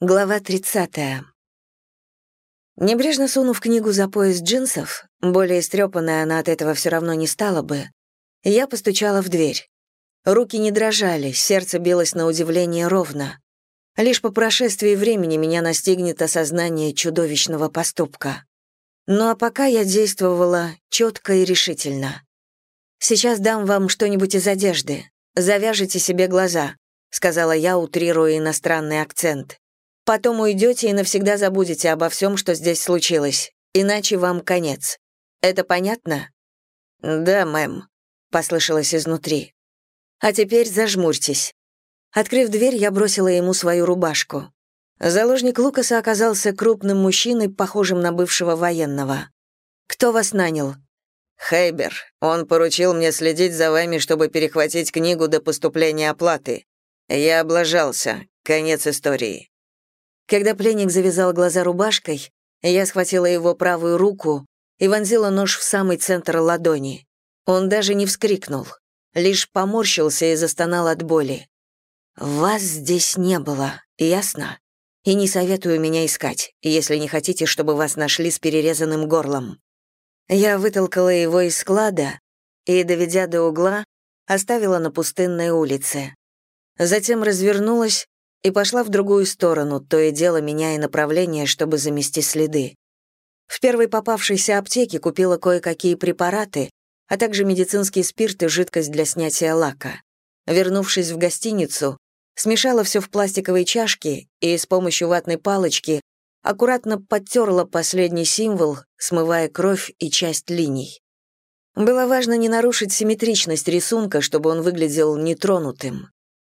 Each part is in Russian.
Глава 30. Небрежно сунув книгу за пояс джинсов, более истрепанная она от этого все равно не стала бы, я постучала в дверь. Руки не дрожали, сердце билось на удивление ровно. Лишь по прошествии времени меня настигнет осознание чудовищного поступка. Ну а пока я действовала четко и решительно. «Сейчас дам вам что-нибудь из одежды. Завяжите себе глаза», — сказала я, утрируя иностранный акцент. Потом уйдете и навсегда забудете обо всем, что здесь случилось. Иначе вам конец. Это понятно?» «Да, мэм», — послышалось изнутри. «А теперь зажмурьтесь». Открыв дверь, я бросила ему свою рубашку. Заложник Лукаса оказался крупным мужчиной, похожим на бывшего военного. «Кто вас нанял?» «Хейбер. Он поручил мне следить за вами, чтобы перехватить книгу до поступления оплаты. Я облажался. Конец истории». Когда пленник завязал глаза рубашкой, я схватила его правую руку и вонзила нож в самый центр ладони. Он даже не вскрикнул, лишь поморщился и застонал от боли. «Вас здесь не было, ясно? И не советую меня искать, если не хотите, чтобы вас нашли с перерезанным горлом». Я вытолкала его из склада и, доведя до угла, оставила на пустынной улице. Затем развернулась и пошла в другую сторону, то и дело меняя направление, чтобы замести следы. В первой попавшейся аптеке купила кое-какие препараты, а также медицинский спирт и жидкость для снятия лака. Вернувшись в гостиницу, смешала все в пластиковой чашке и с помощью ватной палочки аккуратно подтерла последний символ, смывая кровь и часть линий. Было важно не нарушить симметричность рисунка, чтобы он выглядел нетронутым.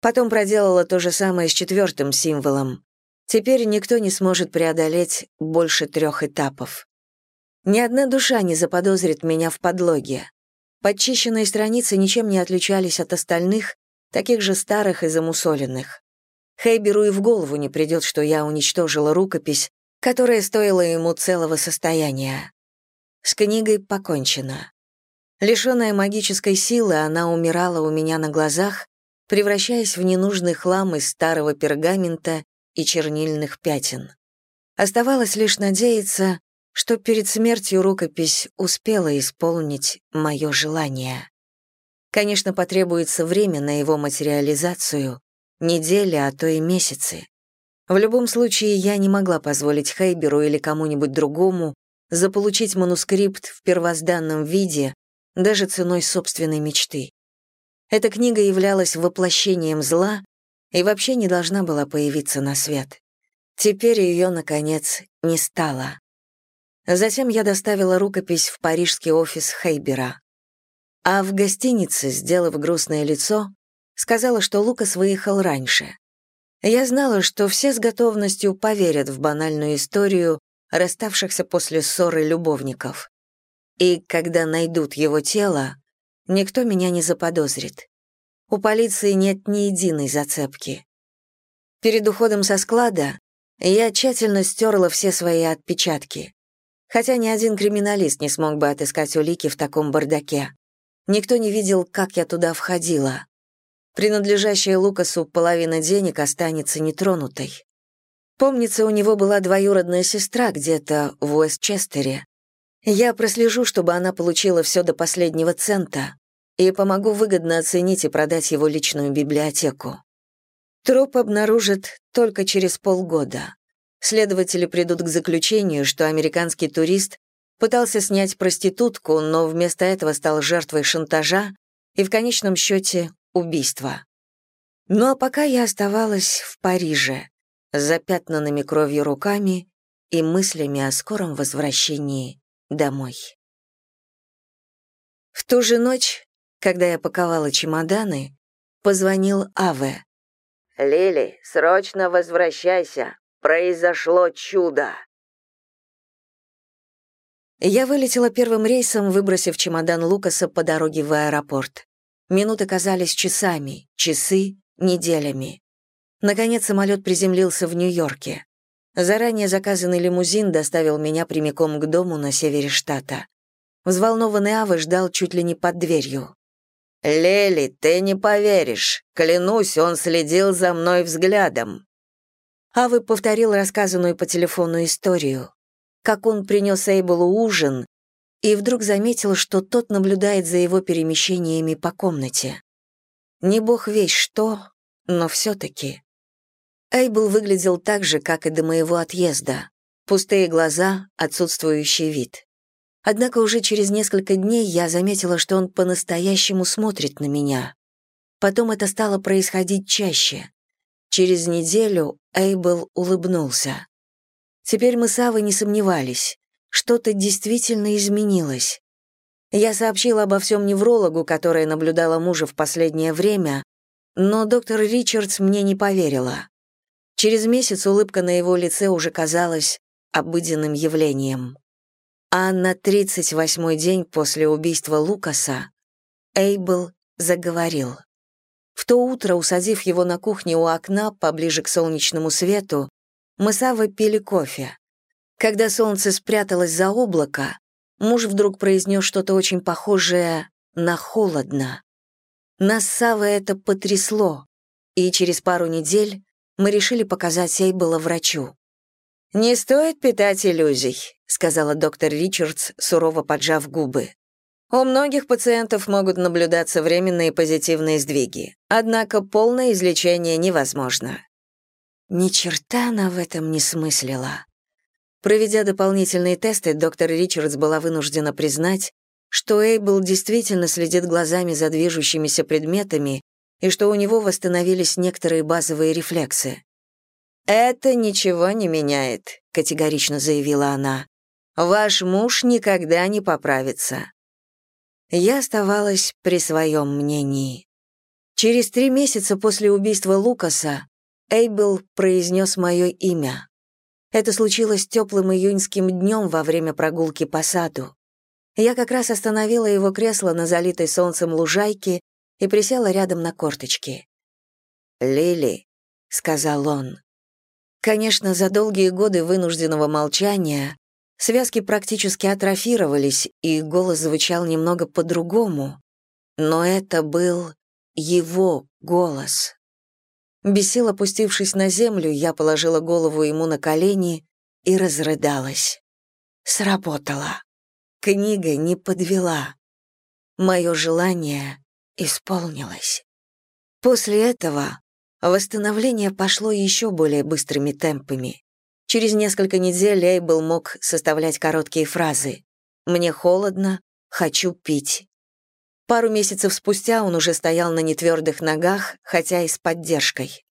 Потом проделала то же самое с четвертым символом. Теперь никто не сможет преодолеть больше трех этапов. Ни одна душа не заподозрит меня в подлоге. Подчищенные страницы ничем не отличались от остальных, таких же старых и замусоленных. Хейберу и в голову не придет, что я уничтожила рукопись, которая стоила ему целого состояния. С книгой покончено. Лишенная магической силы, она умирала у меня на глазах, превращаясь в ненужный хлам из старого пергамента и чернильных пятен. Оставалось лишь надеяться, что перед смертью рукопись успела исполнить мое желание. Конечно, потребуется время на его материализацию, недели, а то и месяцы. В любом случае, я не могла позволить Хейберу или кому-нибудь другому заполучить манускрипт в первозданном виде даже ценой собственной мечты. Эта книга являлась воплощением зла и вообще не должна была появиться на свет. Теперь ее, наконец, не стало. Затем я доставила рукопись в парижский офис Хейбера. А в гостинице, сделав грустное лицо, сказала, что Лукас выехал раньше. Я знала, что все с готовностью поверят в банальную историю расставшихся после ссоры любовников. И когда найдут его тело, Никто меня не заподозрит. У полиции нет ни единой зацепки. Перед уходом со склада я тщательно стерла все свои отпечатки. Хотя ни один криминалист не смог бы отыскать улики в таком бардаке. Никто не видел, как я туда входила. Принадлежащая Лукасу половина денег останется нетронутой. Помнится, у него была двоюродная сестра где-то в Уэстчестере. Я прослежу, чтобы она получила все до последнего цента и помогу выгодно оценить и продать его личную библиотеку. Труп обнаружат только через полгода. Следователи придут к заключению, что американский турист пытался снять проститутку, но вместо этого стал жертвой шантажа и в конечном счете убийства. Ну а пока я оставалась в Париже, с запятнанными кровью руками и мыслями о скором возвращении домой. В ту же ночь когда я паковала чемоданы, позвонил Аве. «Лили, срочно возвращайся. Произошло чудо!» Я вылетела первым рейсом, выбросив чемодан Лукаса по дороге в аэропорт. Минуты казались часами, часы — неделями. Наконец самолет приземлился в Нью-Йорке. Заранее заказанный лимузин доставил меня прямиком к дому на севере штата. Взволнованный Авы ждал чуть ли не под дверью. «Лели, ты не поверишь. Клянусь, он следил за мной взглядом». Авы повторил рассказанную по телефону историю, как он принес Эйблу ужин и вдруг заметил, что тот наблюдает за его перемещениями по комнате. Не бог весь что, но все-таки. Эйбл выглядел так же, как и до моего отъезда. Пустые глаза, отсутствующий вид. Однако уже через несколько дней я заметила, что он по-настоящему смотрит на меня. Потом это стало происходить чаще. Через неделю Эйбл улыбнулся. Теперь мы с Авой не сомневались. Что-то действительно изменилось. Я сообщила обо всем неврологу, которая наблюдала мужа в последнее время, но доктор Ричардс мне не поверила. Через месяц улыбка на его лице уже казалась обыденным явлением. А на 38-й день после убийства Лукаса Эйбл заговорил. В то утро, усадив его на кухне у окна, поближе к солнечному свету, мы с Авой пили кофе. Когда солнце спряталось за облако, муж вдруг произнес что-то очень похожее на «холодно». Нас с Авой это потрясло, и через пару недель мы решили показать Сейбела врачу. «Не стоит питать иллюзий», — сказала доктор Ричардс, сурово поджав губы. «У многих пациентов могут наблюдаться временные позитивные сдвиги, однако полное излечение невозможно». Ни черта она в этом не смыслила. Проведя дополнительные тесты, доктор Ричардс была вынуждена признать, что Эйбл действительно следит глазами за движущимися предметами и что у него восстановились некоторые базовые рефлексы. «Это ничего не меняет», — категорично заявила она. «Ваш муж никогда не поправится». Я оставалась при своем мнении. Через три месяца после убийства Лукаса Эйбл произнес мое имя. Это случилось теплым июньским днем во время прогулки по саду. Я как раз остановила его кресло на залитой солнцем лужайке и присела рядом на корточки. «Лили», — сказал он, Конечно, за долгие годы вынужденного молчания связки практически атрофировались, и голос звучал немного по-другому, но это был его голос. Бесил опустившись на землю, я положила голову ему на колени и разрыдалась. Сработало. Книга не подвела. Мое желание исполнилось. После этого Восстановление пошло еще более быстрыми темпами. Через несколько недель Эйбл мог составлять короткие фразы. «Мне холодно, хочу пить». Пару месяцев спустя он уже стоял на нетвердых ногах, хотя и с поддержкой.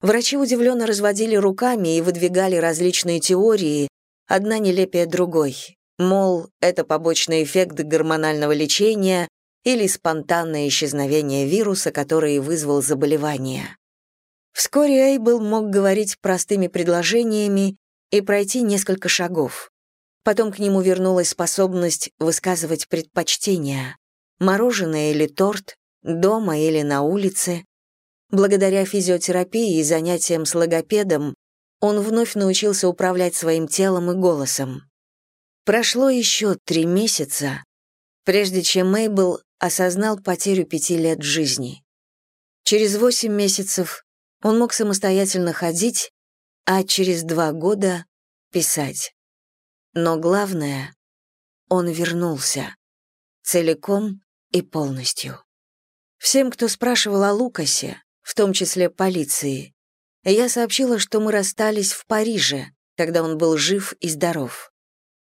Врачи удивленно разводили руками и выдвигали различные теории, одна нелепее другой. Мол, это побочный эффект гормонального лечения или спонтанное исчезновение вируса, который вызвал заболевание. Вскоре Эйбл мог говорить простыми предложениями и пройти несколько шагов. Потом к нему вернулась способность высказывать предпочтения. Мороженое или торт, дома или на улице. Благодаря физиотерапии и занятиям с логопедом он вновь научился управлять своим телом и голосом. Прошло еще три месяца, прежде чем Мейбл осознал потерю пяти лет жизни. Через восемь месяцев он мог самостоятельно ходить, а через два года — писать. Но главное, он вернулся. Целиком и полностью. Всем, кто спрашивал о Лукасе, в том числе полиции, я сообщила, что мы расстались в Париже, когда он был жив и здоров.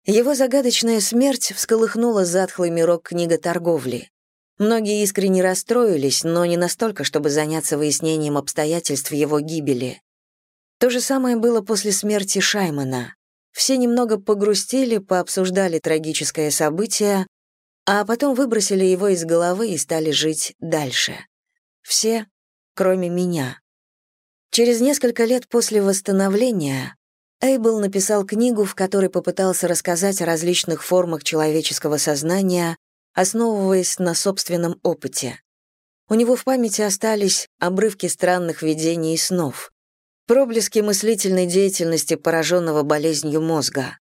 Его загадочная смерть всколыхнула затхлый мирок книготорговли. Многие искренне расстроились, но не настолько, чтобы заняться выяснением обстоятельств его гибели. То же самое было после смерти Шаймана. Все немного погрустили, пообсуждали трагическое событие, а потом выбросили его из головы и стали жить дальше. Все, кроме меня. Через несколько лет после восстановления Эйбл написал книгу, в которой попытался рассказать о различных формах человеческого сознания, основываясь на собственном опыте. У него в памяти остались обрывки странных видений и снов, проблески мыслительной деятельности пораженного болезнью мозга.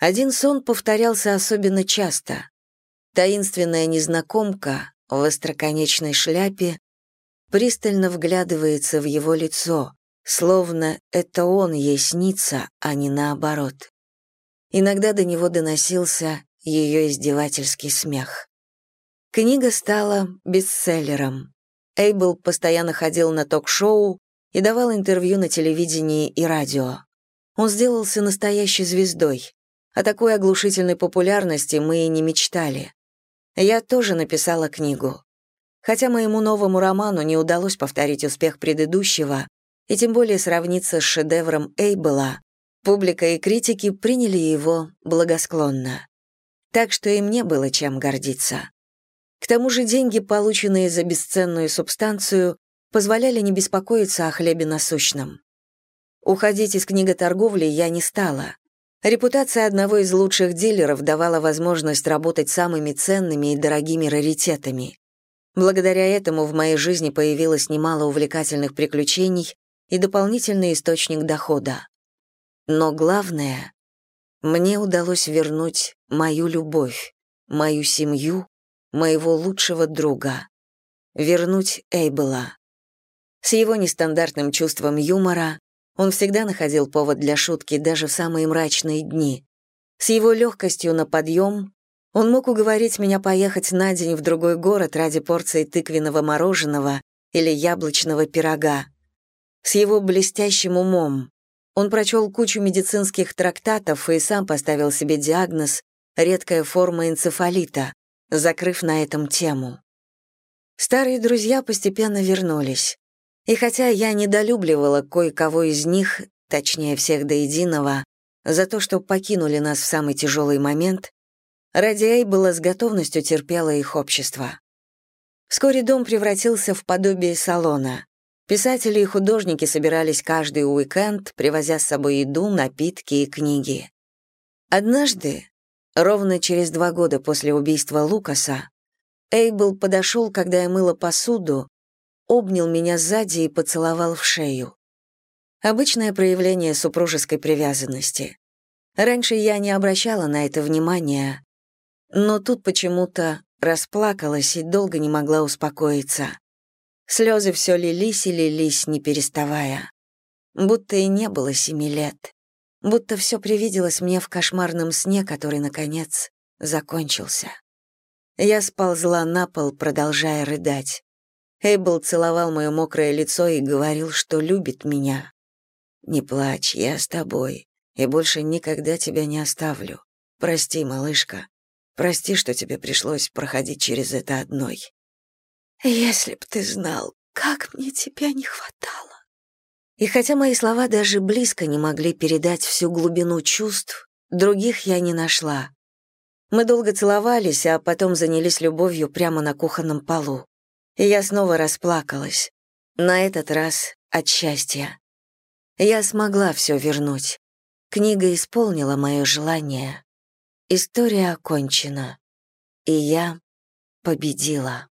Один сон повторялся особенно часто. Таинственная незнакомка в остроконечной шляпе пристально вглядывается в его лицо, словно это он ей снится, а не наоборот. Иногда до него доносился ее издевательский смех. Книга стала бестселлером. Эйбл постоянно ходил на ток-шоу и давал интервью на телевидении и радио. Он сделался настоящей звездой. О такой оглушительной популярности мы и не мечтали. Я тоже написала книгу. Хотя моему новому роману не удалось повторить успех предыдущего, и тем более сравниться с шедевром Эйбела, публика и критики приняли его благосклонно. Так что и мне было чем гордиться. К тому же деньги, полученные за бесценную субстанцию, позволяли не беспокоиться о хлебе насущном. Уходить из книготорговли я не стала. Репутация одного из лучших дилеров давала возможность работать самыми ценными и дорогими раритетами. Благодаря этому в моей жизни появилось немало увлекательных приключений и дополнительный источник дохода. Но главное, мне удалось вернуть мою любовь, мою семью, моего лучшего друга. Вернуть Эйбела. С его нестандартным чувством юмора он всегда находил повод для шутки даже в самые мрачные дни. С его легкостью на подъем он мог уговорить меня поехать на день в другой город ради порции тыквенного мороженого или яблочного пирога. С его блестящим умом он прочел кучу медицинских трактатов и сам поставил себе диагноз «редкая форма энцефалита», закрыв на этом тему. Старые друзья постепенно вернулись. И хотя я недолюбливала кое-кого из них, точнее всех до единого, за то, что покинули нас в самый тяжелый момент, ради Эйбела с готовностью терпела их общество. Вскоре дом превратился в подобие салона. Писатели и художники собирались каждый уикенд, привозя с собой еду, напитки и книги. Однажды, ровно через два года после убийства Лукаса, Эйбл подошел, когда я мыла посуду, обнял меня сзади и поцеловал в шею. Обычное проявление супружеской привязанности. Раньше я не обращала на это внимания, но тут почему-то расплакалась и долго не могла успокоиться. Слезы все лились и лились, не переставая. Будто и не было семи лет. Будто все привиделось мне в кошмарном сне, который, наконец, закончился. Я сползла на пол, продолжая рыдать. Эйбл целовал мое мокрое лицо и говорил, что любит меня. «Не плачь, я с тобой, и больше никогда тебя не оставлю. Прости, малышка. Прости, что тебе пришлось проходить через это одной». «Если б ты знал, как мне тебя не хватало». И хотя мои слова даже близко не могли передать всю глубину чувств, других я не нашла. Мы долго целовались, а потом занялись любовью прямо на кухонном полу и я снова расплакалась. На этот раз от счастья. Я смогла все вернуть. Книга исполнила мое желание. История окончена. И я победила.